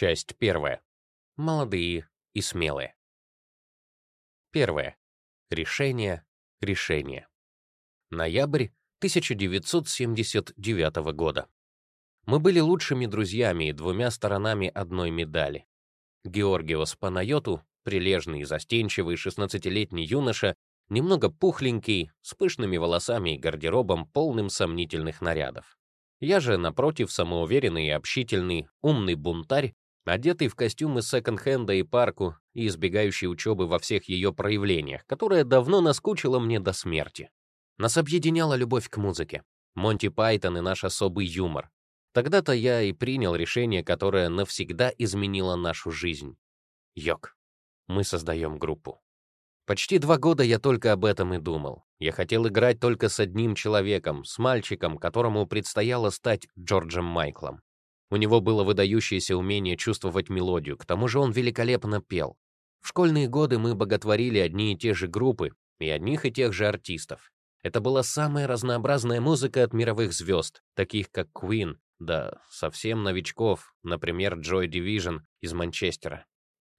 Часть первая. Молодые и смелые. Первое. Решение, решение. Ноябрь 1979 года. Мы были лучшими друзьями и двумя сторонами одной медали. Георгиос Панайоту, прилежный и застенчивый 16-летний юноша, немного пухленький, с пышными волосами и гардеробом, полным сомнительных нарядов. Я же, напротив, самоуверенный и общительный, умный бунтарь, одетый в костюмы секонд-хенда и парку и избегающий учебы во всех ее проявлениях, которая давно наскучила мне до смерти. Нас объединяла любовь к музыке, Монти Пайтон и наш особый юмор. Тогда-то я и принял решение, которое навсегда изменило нашу жизнь. Йок. Мы создаем группу. Почти два года я только об этом и думал. Я хотел играть только с одним человеком, с мальчиком, которому предстояло стать Джорджем Майклом. У него было выдающееся умение чувствовать мелодию, к тому же он великолепно пел. В школьные годы мы боготворили одни и те же группы и одних и тех же артистов. Это была самая разнообразная музыка от мировых звезд, таких как Queen, да совсем новичков, например, Joy Division из Манчестера.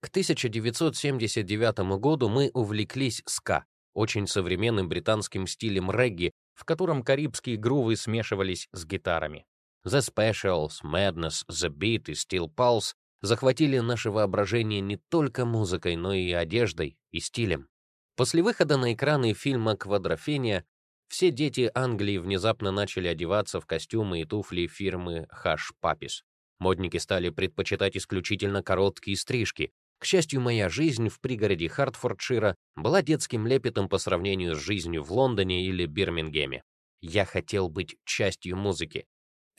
К 1979 году мы увлеклись ска, очень современным британским стилем регги, в котором карибские грувы смешивались с гитарами. The Specials, Madness, The Beat и Steel Pulse захватили наше воображение не только музыкой, но и одеждой и стилем. После выхода на экраны фильма «Квадрофения» все дети Англии внезапно начали одеваться в костюмы и туфли фирмы Hush Puppies. Модники стали предпочитать исключительно короткие стрижки, к счастью, моя жизнь в пригороде Хартфордшира была детским лепетом по сравнению с жизнью в Лондоне или Бирмингеме. Я хотел быть частью музыки.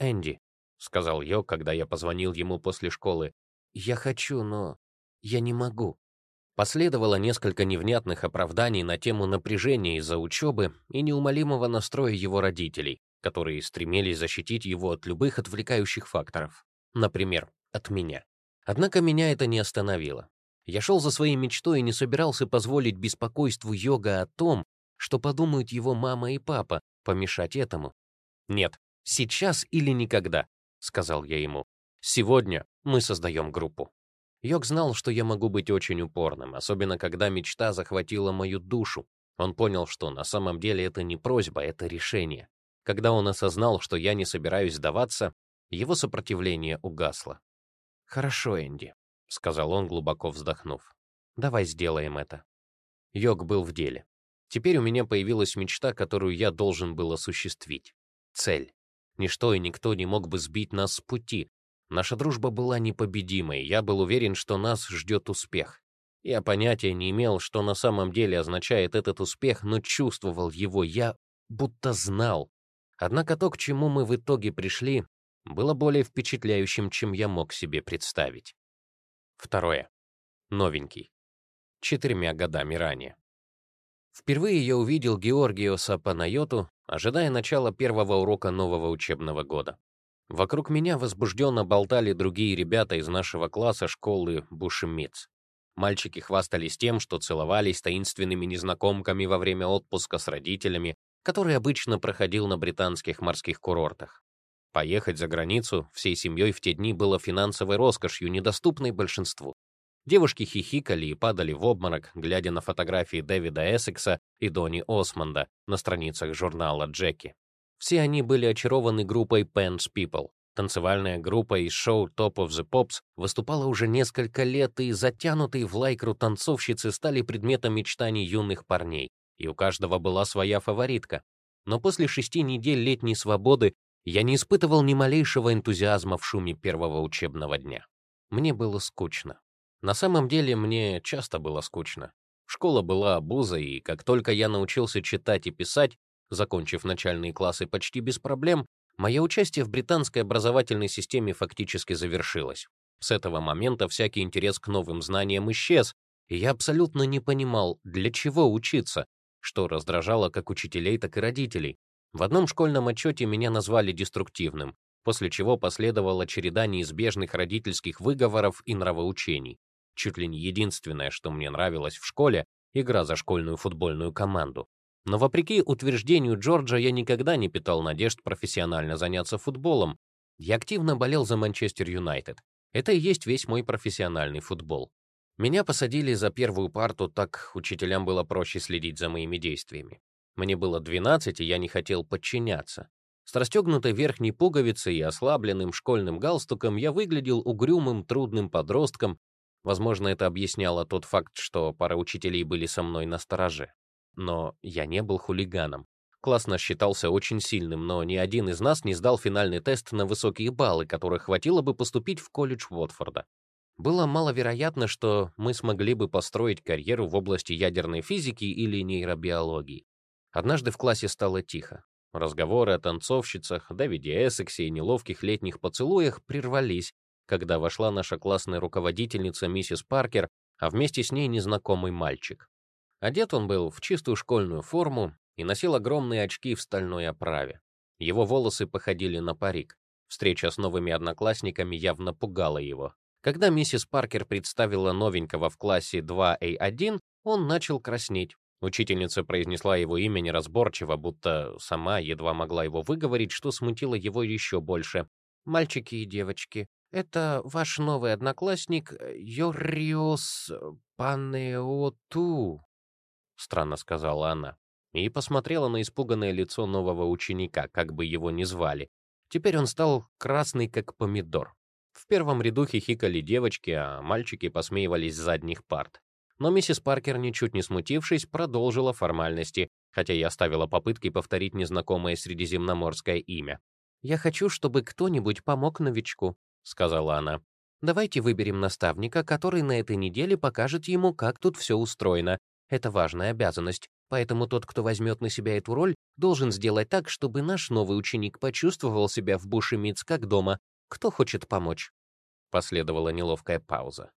«Энди», — сказал Йо, когда я позвонил ему после школы, — «я хочу, но я не могу». Последовало несколько невнятных оправданий на тему напряжения из-за учебы и неумолимого настроя его родителей, которые стремились защитить его от любых отвлекающих факторов. Например, от меня. Однако меня это не остановило. Я шел за своей мечтой и не собирался позволить беспокойству йога о том, что подумают его мама и папа, помешать этому. «Нет, сейчас или никогда», — сказал я ему. «Сегодня мы создаем группу». Йог знал, что я могу быть очень упорным, особенно когда мечта захватила мою душу. Он понял, что на самом деле это не просьба, это решение. Когда он осознал, что я не собираюсь сдаваться, его сопротивление угасло. «Хорошо, Энди», — сказал он, глубоко вздохнув. «Давай сделаем это». Йог был в деле. Теперь у меня появилась мечта, которую я должен был осуществить. Цель. Ничто и никто не мог бы сбить нас с пути. Наша дружба была непобедимой, я был уверен, что нас ждет успех. Я понятия не имел, что на самом деле означает этот успех, но чувствовал его, я будто знал. Однако то, к чему мы в итоге пришли, было более впечатляющим, чем я мог себе представить. Второе. Новенький. Четырьмя годами ранее. Впервые я увидел Георгиоса Панайоту, ожидая начала первого урока нового учебного года. Вокруг меня возбужденно болтали другие ребята из нашего класса школы Бушемиц. Мальчики хвастались тем, что целовались таинственными незнакомками во время отпуска с родителями, который обычно проходил на британских морских курортах. Поехать за границу всей семьей в те дни было финансовой роскошью, недоступной большинству. Девушки хихикали и падали в обморок, глядя на фотографии Дэвида Эссекса и Донни Осмонда на страницах журнала «Джеки». Все они были очарованы группой Pants People. Танцевальная группа из шоу Top of the Pops выступала уже несколько лет, и затянутые в лайкру танцовщицы стали предметом мечтаний юных парней, и у каждого была своя фаворитка. Но после шести недель летней свободы я не испытывал ни малейшего энтузиазма в шуме первого учебного дня. Мне было скучно. На самом деле мне часто было скучно. Школа была обузой, и как только я научился читать и писать, закончив начальные классы почти без проблем, мое участие в британской образовательной системе фактически завершилось. С этого момента всякий интерес к новым знаниям исчез, и я абсолютно не понимал, для чего учиться, что раздражало как учителей, так и родителей. В одном школьном отчете меня назвали деструктивным, после чего последовала череда неизбежных родительских выговоров и нравоучений. Чуть ли не единственное, что мне нравилось в школе — игра за школьную футбольную команду. Но вопреки утверждению Джорджа, я никогда не питал надежд профессионально заняться футболом. Я активно болел за Манчестер Юнайтед. Это и есть весь мой профессиональный футбол. Меня посадили за первую парту, так учителям было проще следить за моими действиями. Мне было 12, и я не хотел подчиняться. С расстегнутой верхней пуговицей и ослабленным школьным галстуком я выглядел угрюмым, трудным подростком. Возможно, это объясняло тот факт, что пара учителей были со мной на стороже. Но я не был хулиганом. Класс наш считался очень сильным, но ни один из нас не сдал финальный тест на высокие баллы, которых хватило бы поступить в колледж Уотфорда. Было маловероятно, что мы смогли бы построить карьеру в области ядерной физики или нейробиологии. Однажды в классе стало тихо. Разговоры о танцовщицах, Давиде Эссексе и неловких летних поцелуях прервались, когда вошла наша классная руководительница миссис Паркер, а вместе с ней незнакомый мальчик. Одет он был в чистую школьную форму и носил огромные очки в стальной оправе. Его волосы походили на парик. Встреча с новыми одноклассниками явно пугала его. Когда миссис Паркер представила новенького в классе 2A1, он начал краснеть. Учительница произнесла его имя неразборчиво, будто сама едва могла его выговорить, что смутило его еще больше. «Мальчики и девочки, это ваш новый одноклассник Йориос Панеоту», — странно сказала она, и посмотрела на испуганное лицо нового ученика, как бы его ни звали. Теперь он стал красный, как помидор. В первом ряду хихикали девочки, а мальчики посмеивались с задних парт. Но миссис Паркер, ничуть не смутившись, продолжила формальности, хотя я оставила попытки повторить незнакомое средиземноморское имя. «Я хочу, чтобы кто-нибудь помог новичку», — сказала она. «Давайте выберем наставника, который на этой неделе покажет ему, как тут все устроено. Это важная обязанность, поэтому тот, кто возьмет на себя эту роль, должен сделать так, чтобы наш новый ученик почувствовал себя в Бушемиц как дома, кто хочет помочь?» Последовала неловкая пауза.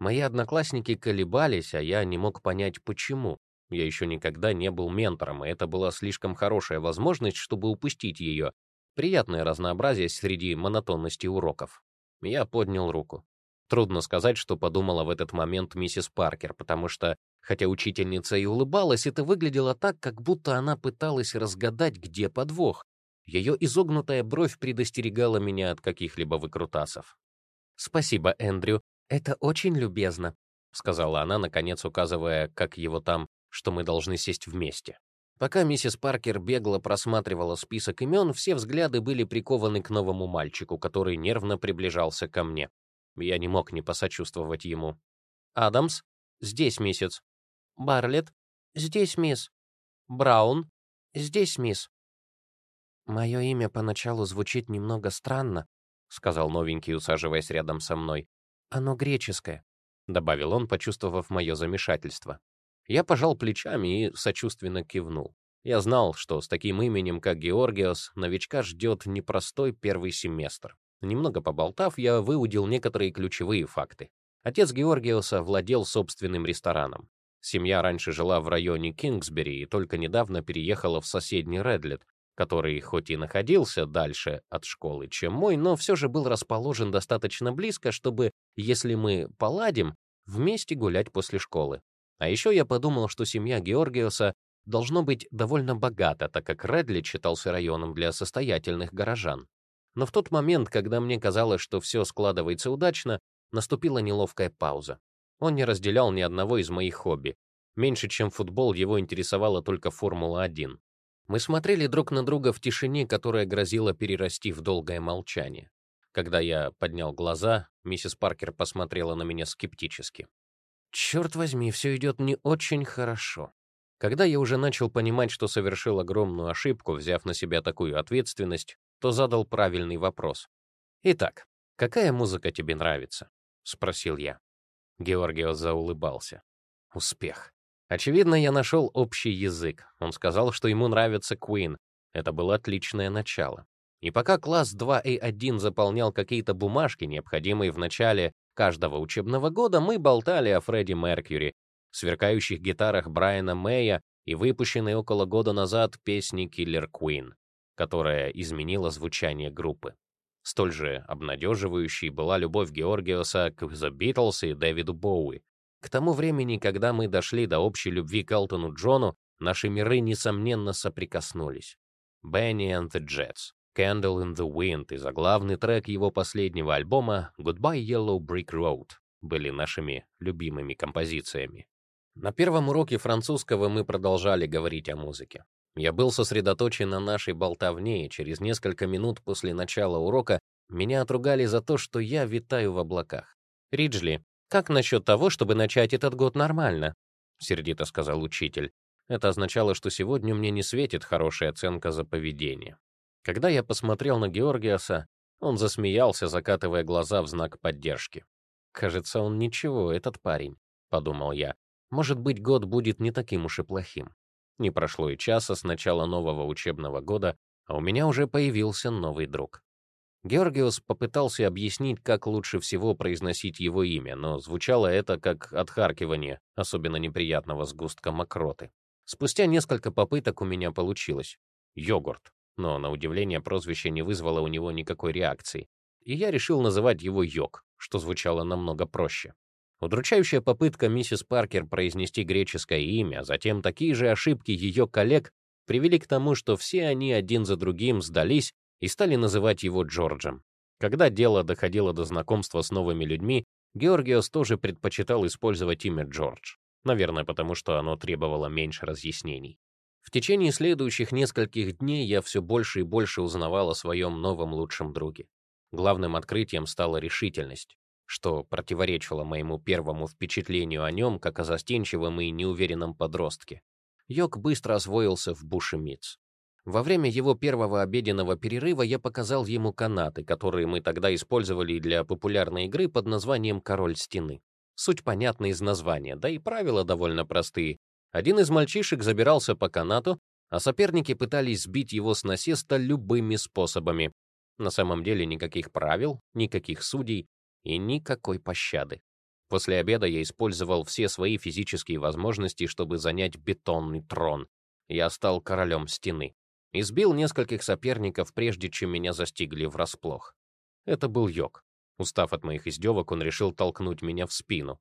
Мои одноклассники колебались, а я не мог понять, почему. Я еще никогда не был ментором, и это была слишком хорошая возможность, чтобы упустить ее. Приятное разнообразие среди монотонности уроков. Я поднял руку. Трудно сказать, что подумала в этот момент миссис Паркер, потому что, хотя учительница и улыбалась, это выглядело так, как будто она пыталась разгадать, где подвох. Ее изогнутая бровь предостерегала меня от каких-либо выкрутасов. «Спасибо, Эндрю, это очень любезно», — сказала она, наконец указывая, как его там, что мы должны сесть вместе. Пока миссис Паркер бегло просматривала список имен, все взгляды были прикованы к новому мальчику, который нервно приближался ко мне. Я не мог не посочувствовать ему. «Адамс? Здесь, миссис. Барлетт? Здесь, мисс. Браун? Здесь, мисс. «Мое имя поначалу звучит немного странно», — сказал новенький, усаживаясь рядом со мной. «Оно греческое», — добавил он, почувствовав мое замешательство. Я пожал плечами и сочувственно кивнул. Я знал, что с таким именем, как Георгиос, новичка ждет непростой первый семестр. Немного поболтав, я выудил некоторые ключевые факты. Отец Георгиоса владел собственным рестораном. Семья раньше жила в районе Кингсбери и только недавно переехала в соседний Редлет, который хоть и находился дальше от школы, чем мой, но все же был расположен достаточно близко, чтобы, если мы поладим, вместе гулять после школы. А еще я подумал, что семья Георгиоса должно быть довольно богата, так как Редли считался районом для состоятельных горожан. Но в тот момент, когда мне казалось, что все складывается удачно, наступила неловкая пауза. Он не разделял ни одного из моих хобби. Меньше, чем футбол, его интересовала только Формула-1. Мы смотрели друг на друга в тишине, которая грозила перерасти в долгое молчание. Когда я поднял глаза, миссис Паркер посмотрела на меня скептически. «Черт возьми, все идет не очень хорошо». Когда я уже начал понимать, что совершил огромную ошибку, взяв на себя такую ответственность, то задал правильный вопрос. «Итак, какая музыка тебе нравится?» — спросил я. Георгиос заулыбался. «Успех. Очевидно, я нашел общий язык. Он сказал, что ему нравится Queen. Это было отличное начало. И пока класс 2A1 заполнял какие-то бумажки, необходимые в начале каждого учебного года, мы болтали о Фредди Меркьюри, сверкающих гитарах Брайана Мэя и выпущенной около года назад песни Killer Queen, которая изменила звучание группы. Столь же обнадеживающей была любовь Георгиоса к The Beatles и Дэвиду Боуи, к тому времени, когда мы дошли до общей любви к Элтону Джону, наши миры, несомненно, соприкоснулись. Benny and the Jets, Candle in the Wind и заглавный трек его последнего альбома Goodbye Yellow Brick Road были нашими любимыми композициями. На первом уроке французского мы продолжали говорить о музыке. Я был сосредоточен на нашей болтовне, и через несколько минут после начала урока меня отругали за то, что я витаю в облаках. «Риджли, как насчет того, чтобы начать этот год нормально?» — сердито сказал учитель. Это означало, что сегодня мне не светит хорошая оценка за поведение. Когда я посмотрел на Георгиаса, он засмеялся, закатывая глаза в знак поддержки. «Кажется, он ничего, этот парень», — подумал я. «Может быть, год будет не таким уж и плохим». Не прошло и часа с начала нового учебного года, а у меня уже появился новый друг. Георгиус попытался объяснить, как лучше всего произносить его имя, но звучало это как отхаркивание особенно неприятного сгустка мокроты. Спустя несколько попыток у меня получилось. Йогурт. Но, на удивление, прозвище не вызвало у него никакой реакции. И я решил называть его Йог, что звучало намного проще. Удручающая попытка миссис Паркер произнести греческое имя, затем такие же ошибки ее коллег привели к тому, что все они один за другим сдались и стали называть его Джорджем. Когда дело доходило до знакомства с новыми людьми, Георгиос тоже предпочитал использовать имя Джордж. Наверное, потому что оно требовало меньше разъяснений. В течение следующих нескольких дней я все больше и больше узнавал о своем новом лучшем друге. Главным открытием стала решительность что противоречило моему первому впечатлению о нем как о застенчивом и неуверенном подростке. Йок быстро освоился в Бушемиц. Во время его первого обеденного перерыва я показал ему канаты, которые мы тогда использовали для популярной игры под названием «Король стены». Суть понятна из названия, да и правила довольно простые. Один из мальчишек забирался по канату, а соперники пытались сбить его с насеста любыми способами. На самом деле никаких правил, никаких судей, и никакой пощады. После обеда я использовал все свои физические возможности, чтобы занять бетонный трон. Я стал королем стены. Избил нескольких соперников, прежде чем меня застигли врасплох. Это был Йог. Устав от моих издевок, он решил толкнуть меня в спину.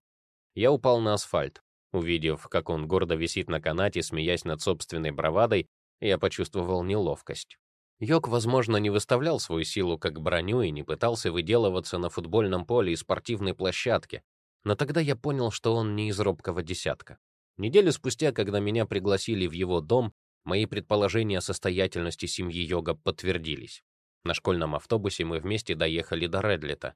Я упал на асфальт. Увидев, как он гордо висит на канате, смеясь над собственной бравадой, я почувствовал неловкость. Йок, возможно, не выставлял свою силу как броню и не пытался выделываться на футбольном поле и спортивной площадке, но тогда я понял, что он не из робкого десятка. Неделю спустя, когда меня пригласили в его дом, мои предположения о состоятельности семьи Йога подтвердились. На школьном автобусе мы вместе доехали до Редлета.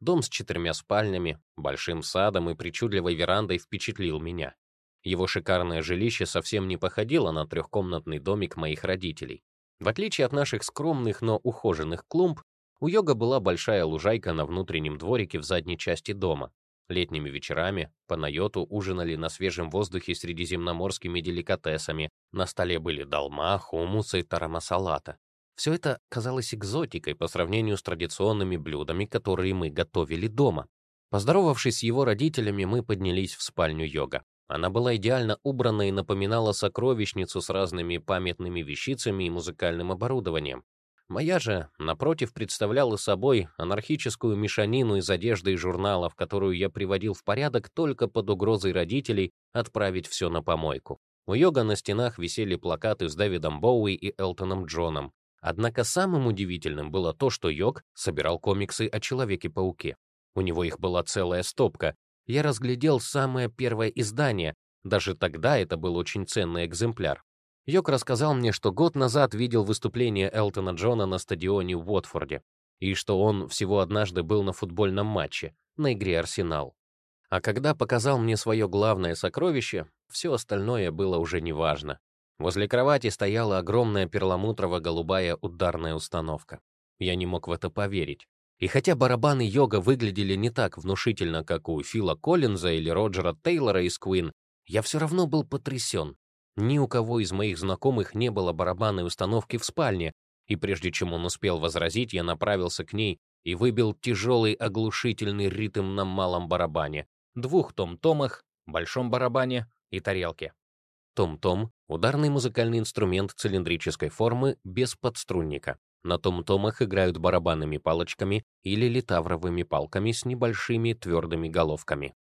Дом с четырьмя спальнями, большим садом и причудливой верандой впечатлил меня. Его шикарное жилище совсем не походило на трехкомнатный домик моих родителей. В отличие от наших скромных, но ухоженных клумб, у Йога была большая лужайка на внутреннем дворике в задней части дома. Летними вечерами по Найоту ужинали на свежем воздухе средиземноморскими деликатесами. На столе были долма, хумус и тарамасалата. Все это казалось экзотикой по сравнению с традиционными блюдами, которые мы готовили дома. Поздоровавшись с его родителями, мы поднялись в спальню Йога. Она была идеально убрана и напоминала сокровищницу с разными памятными вещицами и музыкальным оборудованием. Моя же, напротив, представляла собой анархическую мешанину из одежды и журналов, которую я приводил в порядок только под угрозой родителей отправить все на помойку. У Йога на стенах висели плакаты с Дэвидом Боуи и Элтоном Джоном. Однако самым удивительным было то, что Йог собирал комиксы о Человеке-пауке. У него их была целая стопка, я разглядел самое первое издание, даже тогда это был очень ценный экземпляр. Йок рассказал мне, что год назад видел выступление Элтона Джона на стадионе в Уотфорде, и что он всего однажды был на футбольном матче, на игре «Арсенал». А когда показал мне свое главное сокровище, все остальное было уже неважно. Возле кровати стояла огромная перламутрово-голубая ударная установка. Я не мог в это поверить. И хотя барабаны йога выглядели не так внушительно, как у Фила Коллинза или Роджера Тейлора из Queen, я все равно был потрясен. Ни у кого из моих знакомых не было барабанной установки в спальне, и прежде чем он успел возразить, я направился к ней и выбил тяжелый оглушительный ритм на малом барабане, двух том-томах, большом барабане и тарелке. Том-том — ударный музыкальный инструмент цилиндрической формы без подструнника. На том-томах играют барабанными палочками или литавровыми палками с небольшими твердыми головками.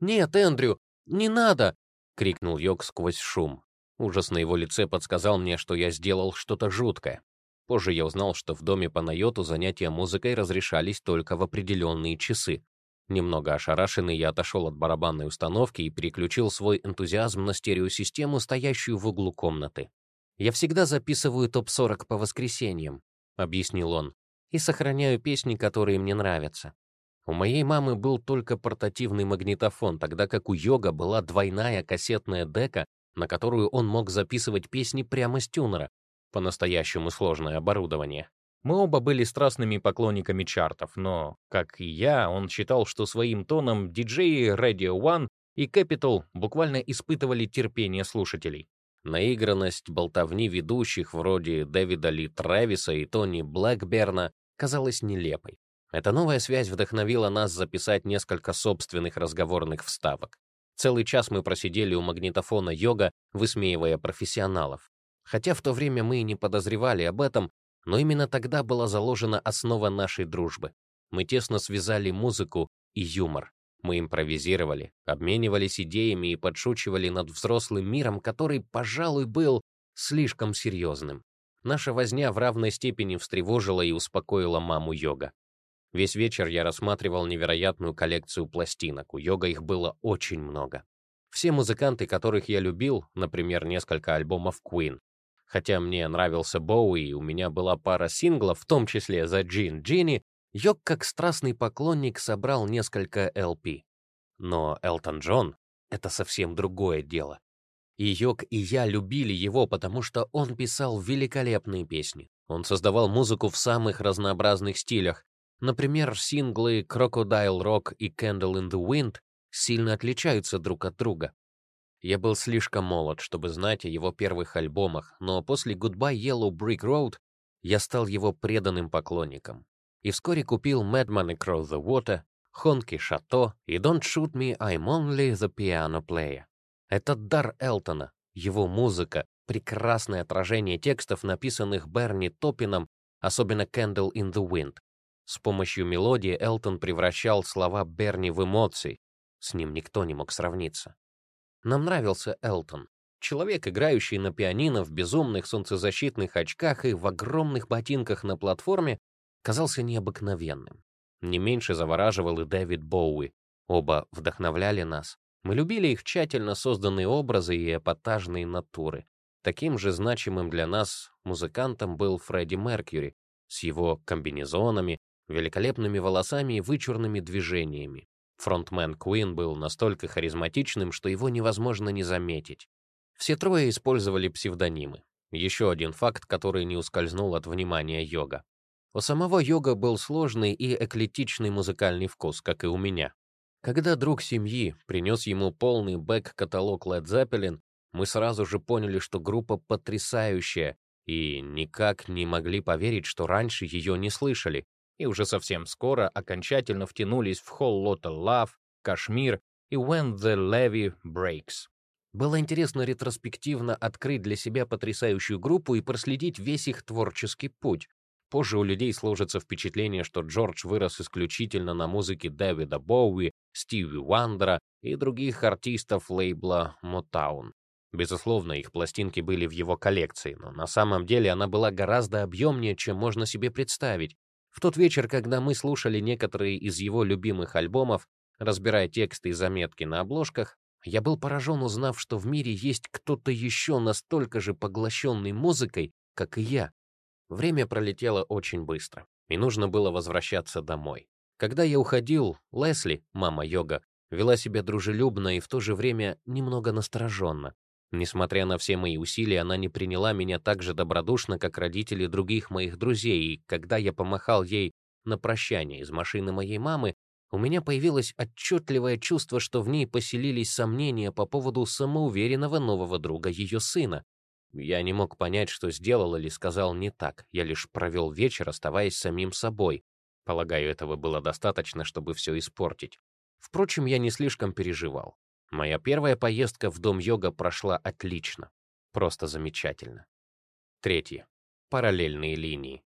«Нет, Эндрю, не надо!» — крикнул Йог сквозь шум. Ужас на его лице подсказал мне, что я сделал что-то жуткое. Позже я узнал, что в доме Панайоту занятия музыкой разрешались только в определенные часы. Немного ошарашенный, я отошел от барабанной установки и переключил свой энтузиазм на стереосистему, стоящую в углу комнаты. «Я всегда записываю топ-40 по воскресеньям», — объяснил он, «и сохраняю песни, которые мне нравятся. У моей мамы был только портативный магнитофон, тогда как у Йога была двойная кассетная дека, на которую он мог записывать песни прямо с тюнера, по-настоящему сложное оборудование. Мы оба были страстными поклонниками чартов, но, как и я, он считал, что своим тоном диджеи Radio One и Capital буквально испытывали терпение слушателей. Наигранность болтовни ведущих вроде Дэвида Ли Трэвиса и Тони Блэкберна казалась нелепой. Эта новая связь вдохновила нас записать несколько собственных разговорных вставок. Целый час мы просидели у магнитофона йога, высмеивая профессионалов. Хотя в то время мы и не подозревали об этом, но именно тогда была заложена основа нашей дружбы. Мы тесно связали музыку и юмор. Мы импровизировали, обменивались идеями и подшучивали над взрослым миром, который, пожалуй, был слишком серьезным. Наша возня в равной степени встревожила и успокоила маму йога. Весь вечер я рассматривал невероятную коллекцию пластинок, у йога их было очень много. Все музыканты, которых я любил, например, несколько альбомов Queen, Хотя мне нравился Боуи, и у меня была пара синглов, в том числе за Джин Джинни, Йог как страстный поклонник собрал несколько LP. Но Элтон Джон — это совсем другое дело. И Йог и я любили его, потому что он писал великолепные песни. Он создавал музыку в самых разнообразных стилях. Например, синглы Crocodile Rock и Candle in the Wind сильно отличаются друг от друга. Я был слишком молод, чтобы знать о его первых альбомах, но после Goodbye Yellow Brick Road я стал его преданным поклонником. И вскоре купил Madman Across the Water, Honky Chateau и Don't Shoot Me, I'm Only the Piano Player. Это дар Элтона, его музыка, прекрасное отражение текстов, написанных Берни Топином, особенно Candle in the Wind. С помощью мелодии Элтон превращал слова Берни в эмоции. С ним никто не мог сравниться. Нам нравился Элтон. Человек, играющий на пианино в безумных солнцезащитных очках и в огромных ботинках на платформе, казался необыкновенным. Не меньше завораживал и Дэвид Боуи. Оба вдохновляли нас. Мы любили их тщательно созданные образы и эпатажные натуры. Таким же значимым для нас музыкантом был Фредди Меркьюри с его комбинезонами, великолепными волосами и вычурными движениями. Фронтмен Куин был настолько харизматичным, что его невозможно не заметить. Все трое использовали псевдонимы. Еще один факт, который не ускользнул от внимания йога. У самого йога был сложный и эклетичный музыкальный вкус, как и у меня. Когда друг семьи принес ему полный бэк-каталог Led Zeppelin, мы сразу же поняли, что группа потрясающая, и никак не могли поверить, что раньше ее не слышали, и уже совсем скоро окончательно втянулись в Whole Lotta Love, Кашмир и When the Levy Breaks. Было интересно ретроспективно открыть для себя потрясающую группу и проследить весь их творческий путь. Позже у людей сложится впечатление, что Джордж вырос исключительно на музыке Дэвида Боуи, Стиви Уандера и других артистов лейбла Motown. Безусловно, их пластинки были в его коллекции, но на самом деле она была гораздо объемнее, чем можно себе представить. В тот вечер, когда мы слушали некоторые из его любимых альбомов, разбирая тексты и заметки на обложках, я был поражен, узнав, что в мире есть кто-то еще настолько же поглощенный музыкой, как и я. Время пролетело очень быстро, и нужно было возвращаться домой. Когда я уходил, Лесли, мама Йога, вела себя дружелюбно и в то же время немного настороженно. Несмотря на все мои усилия, она не приняла меня так же добродушно, как родители других моих друзей, и когда я помахал ей на прощание из машины моей мамы, у меня появилось отчетливое чувство, что в ней поселились сомнения по поводу самоуверенного нового друга ее сына. Я не мог понять, что сделал или сказал не так, я лишь провел вечер, оставаясь самим собой. Полагаю, этого было достаточно, чтобы все испортить. Впрочем, я не слишком переживал. Моя первая поездка в дом йога прошла отлично. Просто замечательно. Третье. Параллельные линии.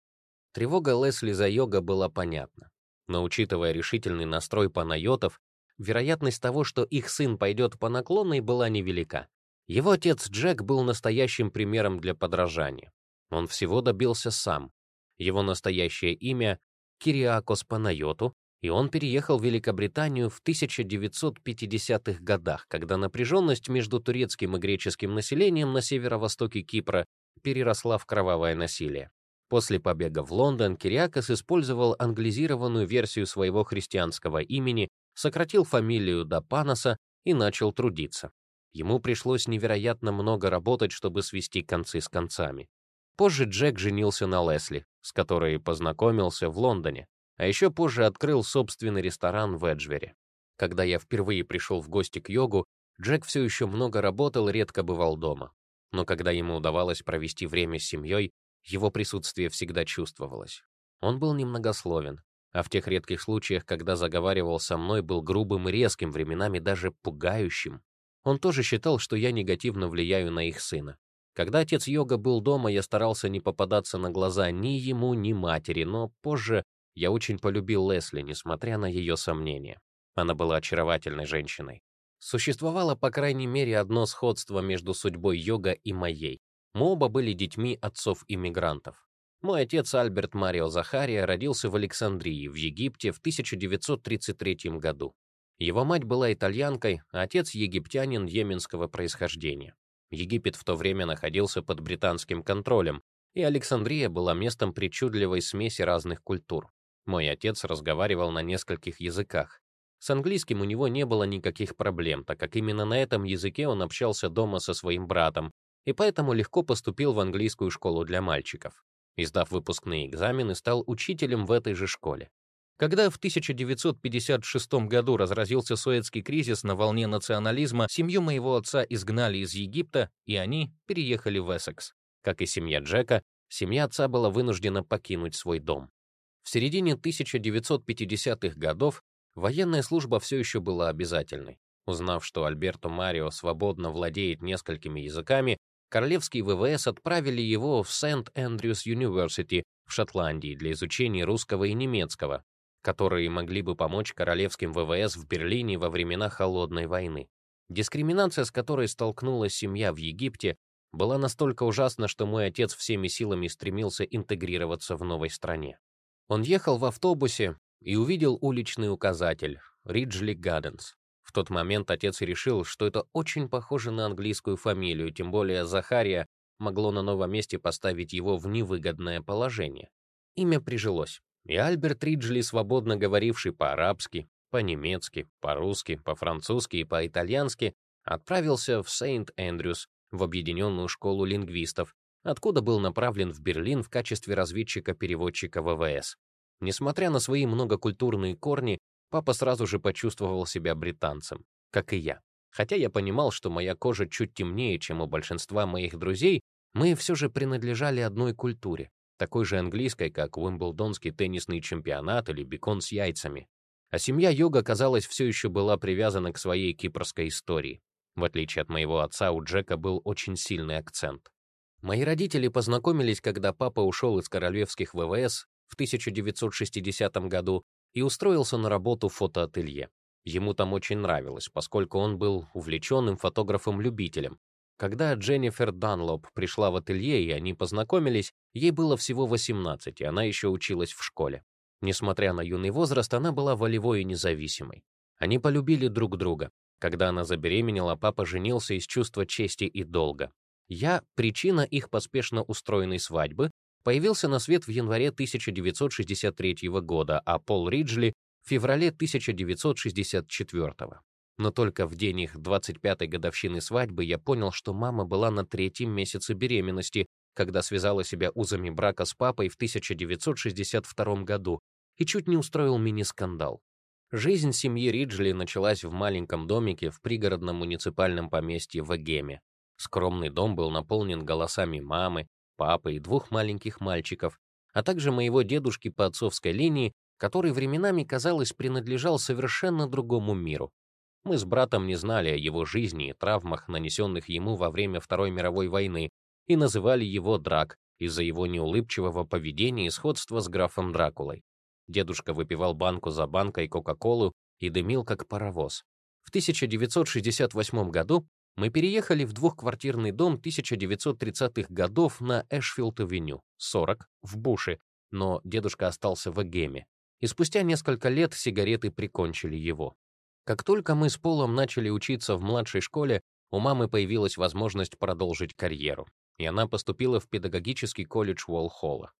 Тревога Лесли за йога была понятна. Но учитывая решительный настрой панайотов, вероятность того, что их сын пойдет по наклонной, была невелика. Его отец Джек был настоящим примером для подражания. Он всего добился сам. Его настоящее имя — Кириакос Панайоту, и он переехал в Великобританию в 1950-х годах, когда напряженность между турецким и греческим населением на северо-востоке Кипра переросла в кровавое насилие. После побега в Лондон Кириакос использовал англизированную версию своего христианского имени, сократил фамилию до Паноса и начал трудиться. Ему пришлось невероятно много работать, чтобы свести концы с концами. Позже Джек женился на Лесли, с которой познакомился в Лондоне а еще позже открыл собственный ресторан в Эджвере. Когда я впервые пришел в гости к йогу, Джек все еще много работал, редко бывал дома. Но когда ему удавалось провести время с семьей, его присутствие всегда чувствовалось. Он был немногословен, а в тех редких случаях, когда заговаривал со мной, был грубым и резким, временами даже пугающим. Он тоже считал, что я негативно влияю на их сына. Когда отец йога был дома, я старался не попадаться на глаза ни ему, ни матери, но позже я очень полюбил Лесли, несмотря на ее сомнения. Она была очаровательной женщиной. Существовало, по крайней мере, одно сходство между судьбой Йога и моей. Мы оба были детьми отцов-иммигрантов. Мой отец Альберт Марио Захария родился в Александрии, в Египте, в 1933 году. Его мать была итальянкой, а отец — египтянин йеменского происхождения. Египет в то время находился под британским контролем, и Александрия была местом причудливой смеси разных культур. Мой отец разговаривал на нескольких языках. С английским у него не было никаких проблем, так как именно на этом языке он общался дома со своим братом, и поэтому легко поступил в английскую школу для мальчиков. Издав выпускные экзамены, стал учителем в этой же школе. Когда в 1956 году разразился Суэцкий кризис на волне национализма, семью моего отца изгнали из Египта, и они переехали в Эссекс. Как и семья Джека, семья отца была вынуждена покинуть свой дом. В середине 1950-х годов военная служба все еще была обязательной. Узнав, что Альберто Марио свободно владеет несколькими языками, королевские ВВС отправили его в Сент-Эндрюс Юниверсити в Шотландии для изучения русского и немецкого, которые могли бы помочь королевским ВВС в Берлине во времена Холодной войны. Дискриминация, с которой столкнулась семья в Египте, была настолько ужасна, что мой отец всеми силами стремился интегрироваться в новой стране. Он ехал в автобусе и увидел уличный указатель «Риджли Гадденс». В тот момент отец решил, что это очень похоже на английскую фамилию, тем более Захария могло на новом месте поставить его в невыгодное положение. Имя прижилось, и Альберт Риджли, свободно говоривший по-арабски, по-немецки, по-русски, по-французски и по-итальянски, отправился в Сейнт-Эндрюс, в Объединенную школу лингвистов, откуда был направлен в Берлин в качестве разведчика-переводчика ВВС. Несмотря на свои многокультурные корни, папа сразу же почувствовал себя британцем, как и я. Хотя я понимал, что моя кожа чуть темнее, чем у большинства моих друзей, мы все же принадлежали одной культуре, такой же английской, как Уимблдонский теннисный чемпионат или бекон с яйцами. А семья Йога, казалось, все еще была привязана к своей кипрской истории. В отличие от моего отца, у Джека был очень сильный акцент. Мои родители познакомились, когда папа ушел из королевских ВВС в 1960 году и устроился на работу в фотоателье. Ему там очень нравилось, поскольку он был увлеченным фотографом-любителем. Когда Дженнифер Данлоп пришла в ателье и они познакомились, ей было всего 18, и она еще училась в школе. Несмотря на юный возраст, она была волевой и независимой. Они полюбили друг друга. Когда она забеременела, папа женился из чувства чести и долга. Я, причина их поспешно устроенной свадьбы, появился на свет в январе 1963 года, а Пол Риджли — в феврале 1964 Но только в день их 25-й годовщины свадьбы я понял, что мама была на третьем месяце беременности, когда связала себя узами брака с папой в 1962 году и чуть не устроил мини-скандал. Жизнь семьи Риджли началась в маленьком домике в пригородном муниципальном поместье в Эгеме. Скромный дом был наполнен голосами мамы, папы и двух маленьких мальчиков, а также моего дедушки по отцовской линии, который временами, казалось, принадлежал совершенно другому миру. Мы с братом не знали о его жизни и травмах, нанесенных ему во время Второй мировой войны, и называли его Драк из-за его неулыбчивого поведения и сходства с графом Дракулой. Дедушка выпивал банку за банкой Кока-Колу и дымил как паровоз. В 1968 году мы переехали в двухквартирный дом 1930-х годов на Эшфилд-авеню, 40, в Буше, но дедушка остался в Эгеме, и спустя несколько лет сигареты прикончили его. Как только мы с Полом начали учиться в младшей школе, у мамы появилась возможность продолжить карьеру, и она поступила в педагогический колледж Уолхолла.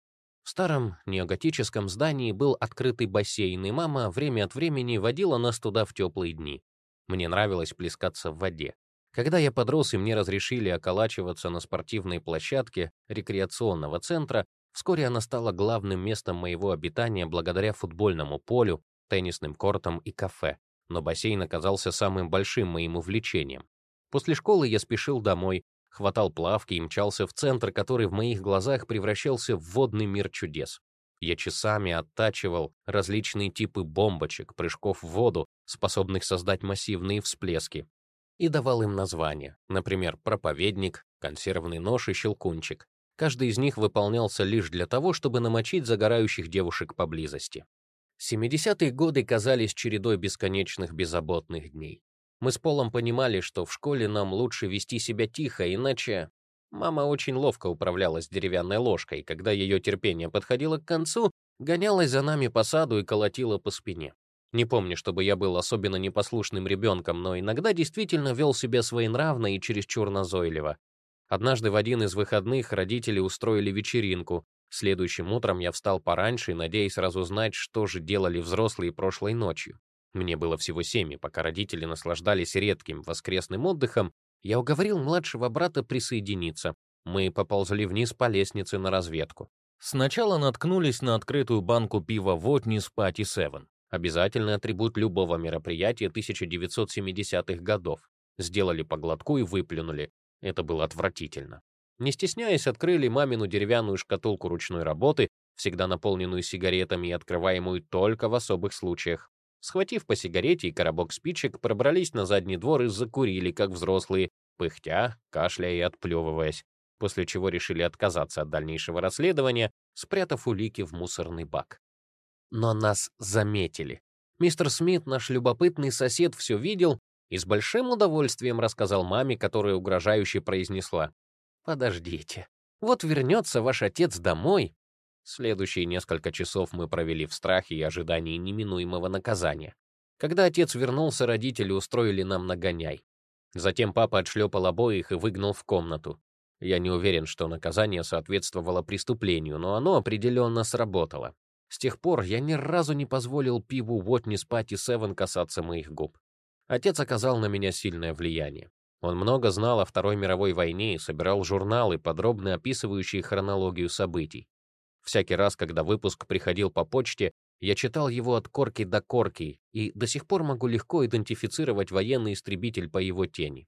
В старом неоготическом здании был открытый бассейн, и мама время от времени водила нас туда в теплые дни. Мне нравилось плескаться в воде. Когда я подрос и мне разрешили околачиваться на спортивной площадке рекреационного центра, вскоре она стала главным местом моего обитания благодаря футбольному полю, теннисным кортам и кафе. Но бассейн оказался самым большим моим увлечением. После школы я спешил домой, хватал плавки и мчался в центр, который в моих глазах превращался в водный мир чудес. Я часами оттачивал различные типы бомбочек, прыжков в воду, способных создать массивные всплески, и давал им названия, например, проповедник, консервный нож и щелкунчик. Каждый из них выполнялся лишь для того, чтобы намочить загорающих девушек поблизости. 70-е годы казались чередой бесконечных беззаботных дней. Мы с Полом понимали, что в школе нам лучше вести себя тихо, иначе... Мама очень ловко управлялась деревянной ложкой, когда ее терпение подходило к концу, гонялась за нами по саду и колотила по спине. Не помню, чтобы я был особенно непослушным ребенком, но иногда действительно вел себя своенравно и чересчур назойливо. Однажды в один из выходных родители устроили вечеринку. Следующим утром я встал пораньше, надеясь разузнать, что же делали взрослые прошлой ночью. Мне было всего семь, и пока родители наслаждались редким воскресным отдыхом, я уговорил младшего брата присоединиться. Мы поползли вниз по лестнице на разведку. Сначала наткнулись на открытую банку пива Вотнис Пати Севен. Обязательный атрибут любого мероприятия 1970-х годов. Сделали по глотку и выплюнули. Это было отвратительно. Не стесняясь, открыли мамину деревянную шкатулку ручной работы, всегда наполненную сигаретами и открываемую только в особых случаях. Схватив по сигарете и коробок спичек, пробрались на задний двор и закурили, как взрослые, пыхтя, кашляя и отплевываясь, после чего решили отказаться от дальнейшего расследования, спрятав улики в мусорный бак но нас заметили. Мистер Смит, наш любопытный сосед, все видел и с большим удовольствием рассказал маме, которая угрожающе произнесла. «Подождите, вот вернется ваш отец домой». Следующие несколько часов мы провели в страхе и ожидании неминуемого наказания. Когда отец вернулся, родители устроили нам нагоняй. Затем папа отшлепал обоих и выгнал в комнату. Я не уверен, что наказание соответствовало преступлению, но оно определенно сработало. С тех пор я ни разу не позволил пиву Уотнис Пати Севен касаться моих губ. Отец оказал на меня сильное влияние. Он много знал о Второй мировой войне и собирал журналы, подробно описывающие хронологию событий. Всякий раз, когда выпуск приходил по почте, я читал его от корки до корки и до сих пор могу легко идентифицировать военный истребитель по его тени.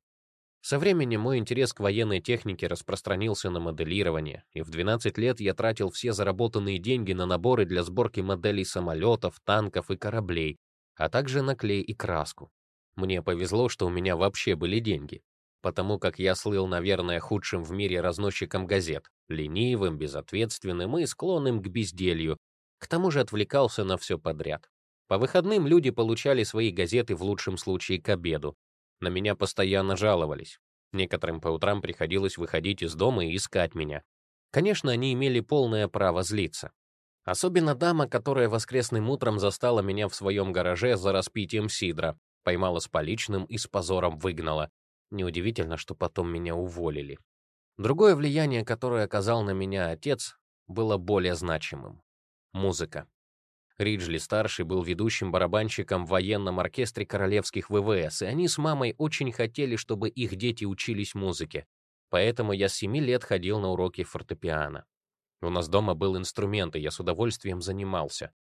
Со временем мой интерес к военной технике распространился на моделирование, и в 12 лет я тратил все заработанные деньги на наборы для сборки моделей самолетов, танков и кораблей, а также на клей и краску. Мне повезло, что у меня вообще были деньги, потому как я слыл, наверное, худшим в мире разносчиком газет, ленивым, безответственным и склонным к безделью, к тому же отвлекался на все подряд. По выходным люди получали свои газеты в лучшем случае к обеду, на меня постоянно жаловались. Некоторым по утрам приходилось выходить из дома и искать меня. Конечно, они имели полное право злиться. Особенно дама, которая воскресным утром застала меня в своем гараже за распитием сидра, поймала с поличным и с позором выгнала. Неудивительно, что потом меня уволили. Другое влияние, которое оказал на меня отец, было более значимым. Музыка. Риджли-старший был ведущим барабанщиком в военном оркестре королевских ВВС, и они с мамой очень хотели, чтобы их дети учились музыке. Поэтому я с семи лет ходил на уроки фортепиано. У нас дома был инструмент, и я с удовольствием занимался.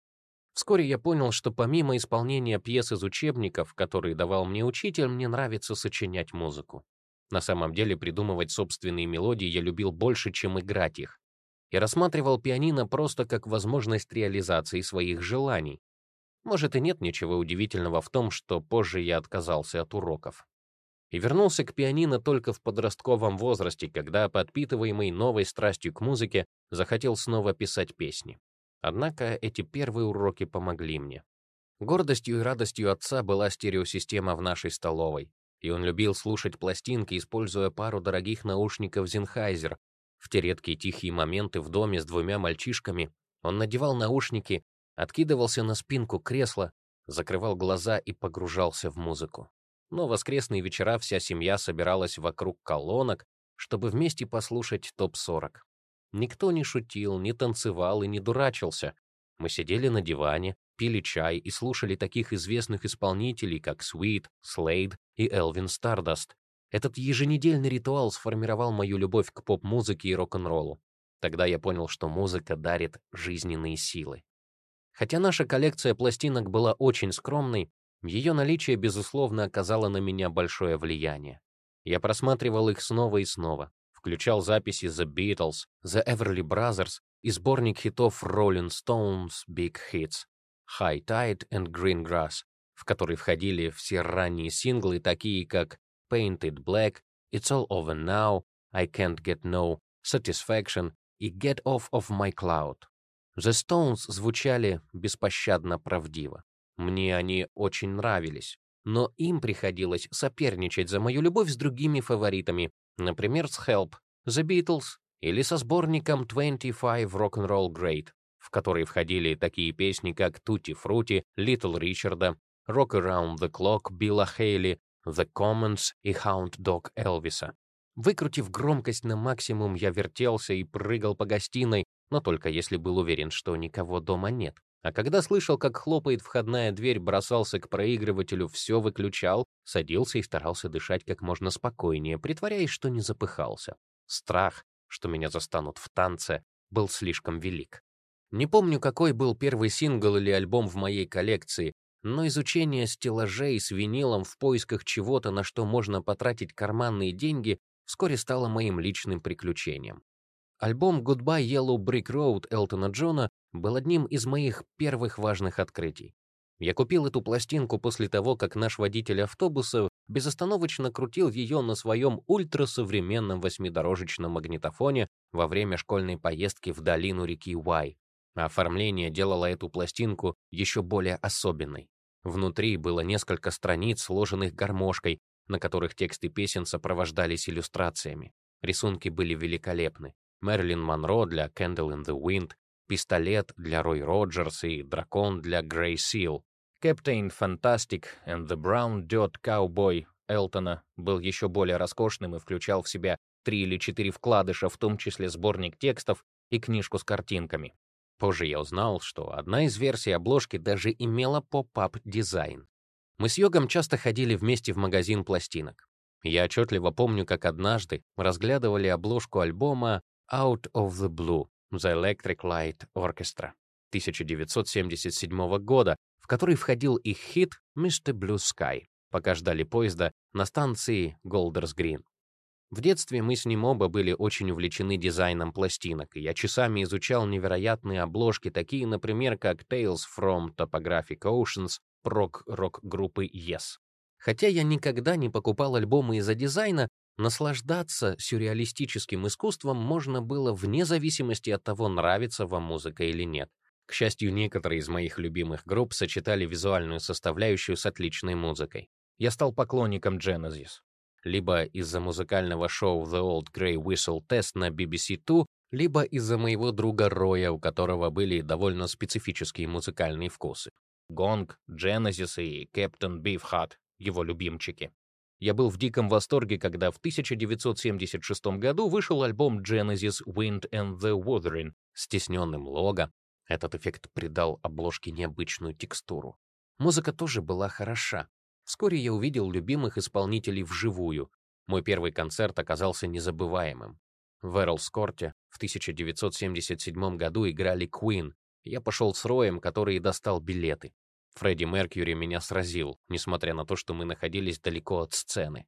Вскоре я понял, что помимо исполнения пьес из учебников, которые давал мне учитель, мне нравится сочинять музыку. На самом деле придумывать собственные мелодии я любил больше, чем играть их и рассматривал пианино просто как возможность реализации своих желаний. Может, и нет ничего удивительного в том, что позже я отказался от уроков. И вернулся к пианино только в подростковом возрасте, когда, подпитываемый новой страстью к музыке, захотел снова писать песни. Однако эти первые уроки помогли мне. Гордостью и радостью отца была стереосистема в нашей столовой, и он любил слушать пластинки, используя пару дорогих наушников Sennheiser, в те редкие тихие моменты в доме с двумя мальчишками Он надевал наушники, откидывался на спинку кресла, закрывал глаза и погружался в музыку. Но воскресные вечера вся семья собиралась вокруг колонок, чтобы вместе послушать топ-40. Никто не шутил, не танцевал и не дурачился. Мы сидели на диване, пили чай и слушали таких известных исполнителей, как Sweet, Slade и Элвин Стардаст. Этот еженедельный ритуал сформировал мою любовь к поп-музыке и рок-н-роллу. Тогда я понял, что музыка дарит жизненные силы. Хотя наша коллекция пластинок была очень скромной, ее наличие, безусловно, оказало на меня большое влияние. Я просматривал их снова и снова, включал записи The Beatles, The Everly Brothers и сборник хитов Rolling Stones Big Hits, High Tide and Green Grass, в который входили все ранние синглы, такие как Painted Black, It's All Over Now, I Can't Get No, Satisfaction и Get Off of My Cloud. The Stones звучали беспощадно правдиво. Мне они очень нравились, но им приходилось соперничать за мою любовь с другими фаворитами, например, с Help, The Beatles или со сборником 25 Rock'n'Roll Great, в который входили такие песни, как Tutti Frutti, Little Richard, Rock Around the Clock Билла Хейли, The Commons и Hound Dog Элвиса. Выкрутив громкость на максимум, я вертелся и прыгал по гостиной, но только если был уверен, что никого дома нет. А когда слышал, как хлопает входная дверь, бросался к проигрывателю, все выключал, садился и старался дышать как можно спокойнее, притворяясь, что не запыхался. Страх, что меня застанут в танце, был слишком велик. Не помню, какой был первый сингл или альбом в моей коллекции, но изучение стеллажей с винилом в поисках чего-то, на что можно потратить карманные деньги, вскоре стало моим личным приключением. Альбом Goodbye Yellow Brick Road Элтона Джона был одним из моих первых важных открытий. Я купил эту пластинку после того, как наш водитель автобуса безостановочно крутил ее на своем ультрасовременном восьмидорожечном магнитофоне во время школьной поездки в долину реки Уай. Оформление делало эту пластинку еще более особенной. Внутри было несколько страниц, сложенных гармошкой, на которых тексты песен сопровождались иллюстрациями. Рисунки были великолепны. Мэрилин Монро для Candle in the Wind, пистолет для Roy Rogers и дракон для Grey Seal. Captain Fantastic and the Brown Dirt Cowboy Элтона был еще более роскошным и включал в себя три или четыре вкладыша, в том числе сборник текстов и книжку с картинками. Позже я узнал, что одна из версий обложки даже имела pop-up дизайн. Мы с Йогом часто ходили вместе в магазин пластинок. Я отчетливо помню, как однажды разглядывали обложку альбома Out of the Blue The Electric Light Orchestra 1977 года, в который входил их хит Mr. Blue Sky, пока ждали поезда на станции Golders Green. В детстве мы с ним оба были очень увлечены дизайном пластинок, и я часами изучал невероятные обложки, такие, например, как Tales from Topographic Oceans, прок-рок группы Yes. Хотя я никогда не покупал альбомы из-за дизайна, наслаждаться сюрреалистическим искусством можно было вне зависимости от того, нравится вам музыка или нет. К счастью, некоторые из моих любимых групп сочетали визуальную составляющую с отличной музыкой. Я стал поклонником Genesis либо из-за музыкального шоу The Old Grey Whistle Test на BBC Two, либо из-за моего друга Роя, у которого были довольно специфические музыкальные вкусы. Гонг, Genesis и Captain Beefheart — его любимчики. Я был в диком восторге, когда в 1976 году вышел альбом Genesis Wind and the Wuthering с тесненным лого. Этот эффект придал обложке необычную текстуру. Музыка тоже была хороша, Вскоре я увидел любимых исполнителей вживую. Мой первый концерт оказался незабываемым. В Эрлскорте в 1977 году играли Queen. Я пошел с Роем, который достал билеты. Фредди Меркьюри меня сразил, несмотря на то, что мы находились далеко от сцены.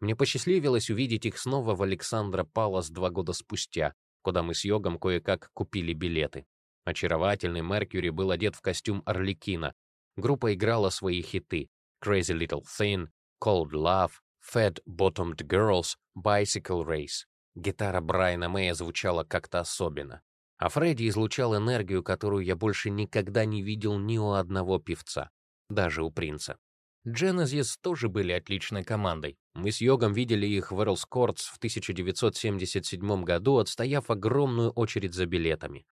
Мне посчастливилось увидеть их снова в Александра Палас два года спустя, куда мы с Йогом кое-как купили билеты. Очаровательный Меркьюри был одет в костюм Орликина. Группа играла свои хиты. Crazy Little Thing, Cold Love, Fat Bottomed Girls, Bicycle Race. Гитара Брайана Мэя звучала как-то особенно. А Фредди излучал энергию, которую я больше никогда не видел ни у одного певца, даже у Принца. Genesis тоже были отличной командой. Мы с Йогом видели их в Эрлс Courts в 1977 году, отстояв огромную очередь за билетами.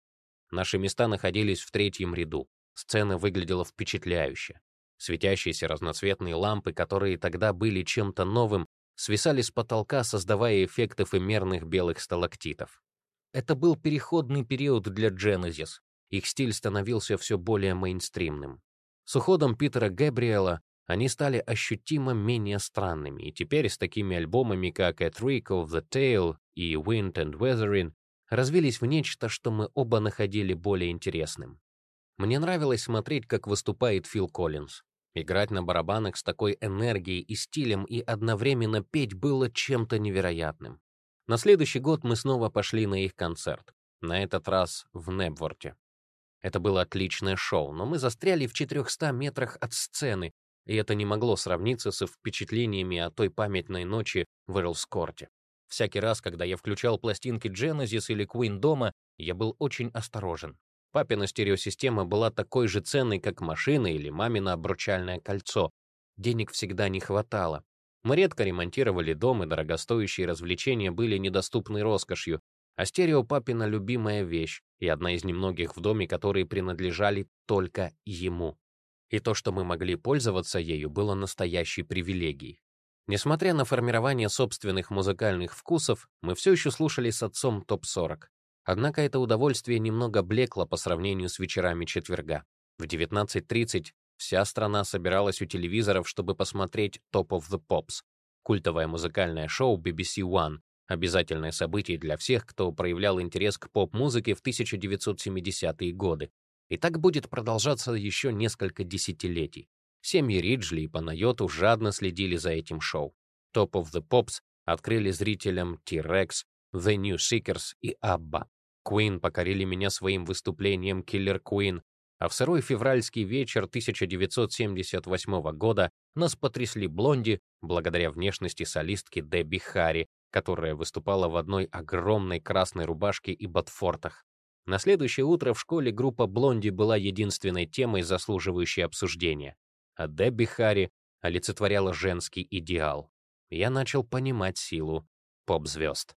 Наши места находились в третьем ряду. Сцена выглядела впечатляюще. Светящиеся разноцветные лампы, которые тогда были чем-то новым, свисали с потолка, создавая эффект эфемерных белых сталактитов. Это был переходный период для Genesis. Их стиль становился все более мейнстримным. С уходом Питера Гэбриэла они стали ощутимо менее странными, и теперь с такими альбомами, как «A Trick of the Tail» и «Wind and Weathering» развились в нечто, что мы оба находили более интересным. Мне нравилось смотреть, как выступает Фил Коллинз. Играть на барабанах с такой энергией и стилем и одновременно петь было чем-то невероятным. На следующий год мы снова пошли на их концерт, на этот раз в Небворте. Это было отличное шоу, но мы застряли в 400 метрах от сцены, и это не могло сравниться со впечатлениями о той памятной ночи в Эрлскорте. Всякий раз, когда я включал пластинки Genesis или Queen дома, я был очень осторожен. Папина стереосистема была такой же ценной, как машина или мамино обручальное кольцо. Денег всегда не хватало. Мы редко ремонтировали дом, и дорогостоящие развлечения были недоступны роскошью, а стерео папина любимая вещь и одна из немногих в доме, которые принадлежали только ему. И то, что мы могли пользоваться ею, было настоящей привилегией. Несмотря на формирование собственных музыкальных вкусов, мы все еще слушали с отцом топ-40. Однако это удовольствие немного блекло по сравнению с вечерами четверга. В 19.30 Вся страна собиралась у телевизоров, чтобы посмотреть Top of the Pops, культовое музыкальное шоу BBC One, обязательное событие для всех, кто проявлял интерес к поп-музыке в 1970-е годы. И так будет продолжаться еще несколько десятилетий. Семьи Риджли и Панайоту жадно следили за этим шоу. Top of the Pops открыли зрителям T-Rex, The New Seekers и ABBA. Queen покорили меня своим выступлением Killer Queen, а в сырой февральский вечер 1978 года нас потрясли блонди благодаря внешности солистки Дебби Харри, которая выступала в одной огромной красной рубашке и ботфортах. На следующее утро в школе группа «Блонди» была единственной темой, заслуживающей обсуждения, а Дебби Харри олицетворяла женский идеал. Я начал понимать силу поп-звезд.